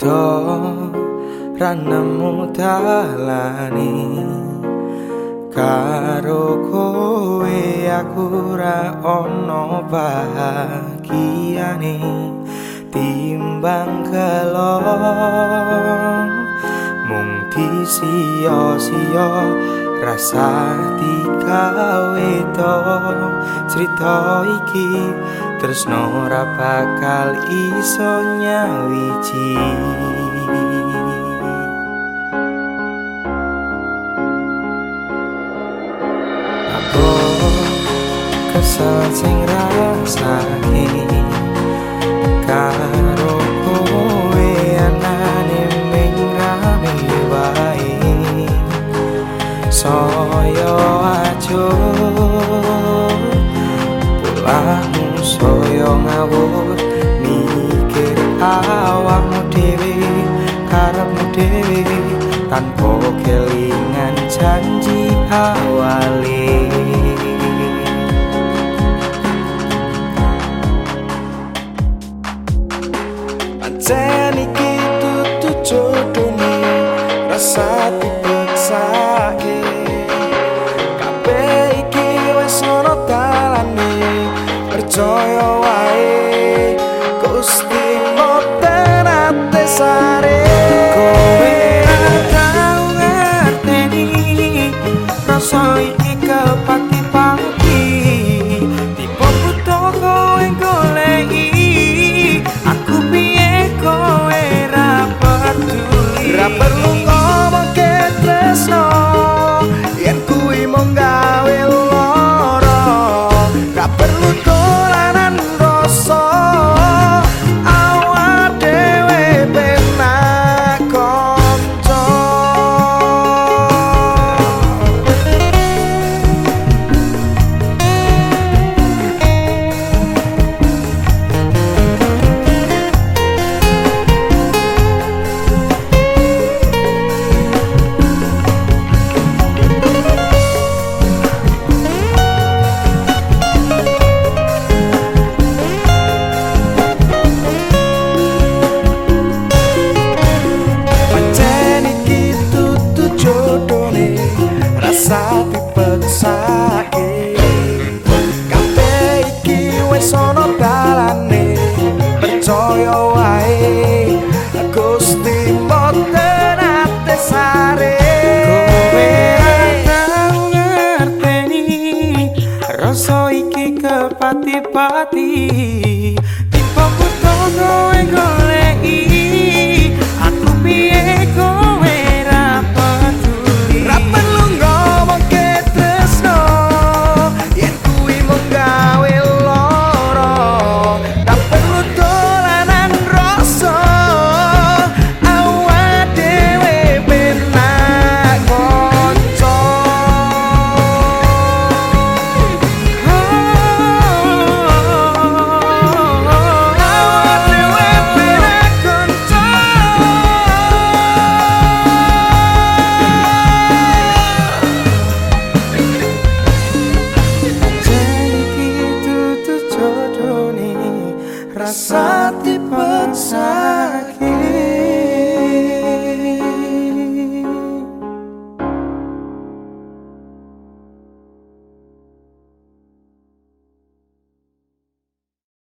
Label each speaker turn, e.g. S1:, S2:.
S1: beda ranemu dalane karo kowe aku ra ono bahagiane. Timbang kelon mung disia-sia rasa digawe to cerita iki tresno ora bakal iso nyawiji aku kesal sing rasane pulahmu saya ngawur mikir awakmu dhewe karepmu dhewe tanpa kelingan janji awale. Pancen iki tutu jodone rasa dipeksake percaya wae rasa dipeksake kabeh iki wis ana dalane percaya wae. Gusti mboten ate sare. Ngerteni rasa iki kepati-pati jodone rasa dipeksake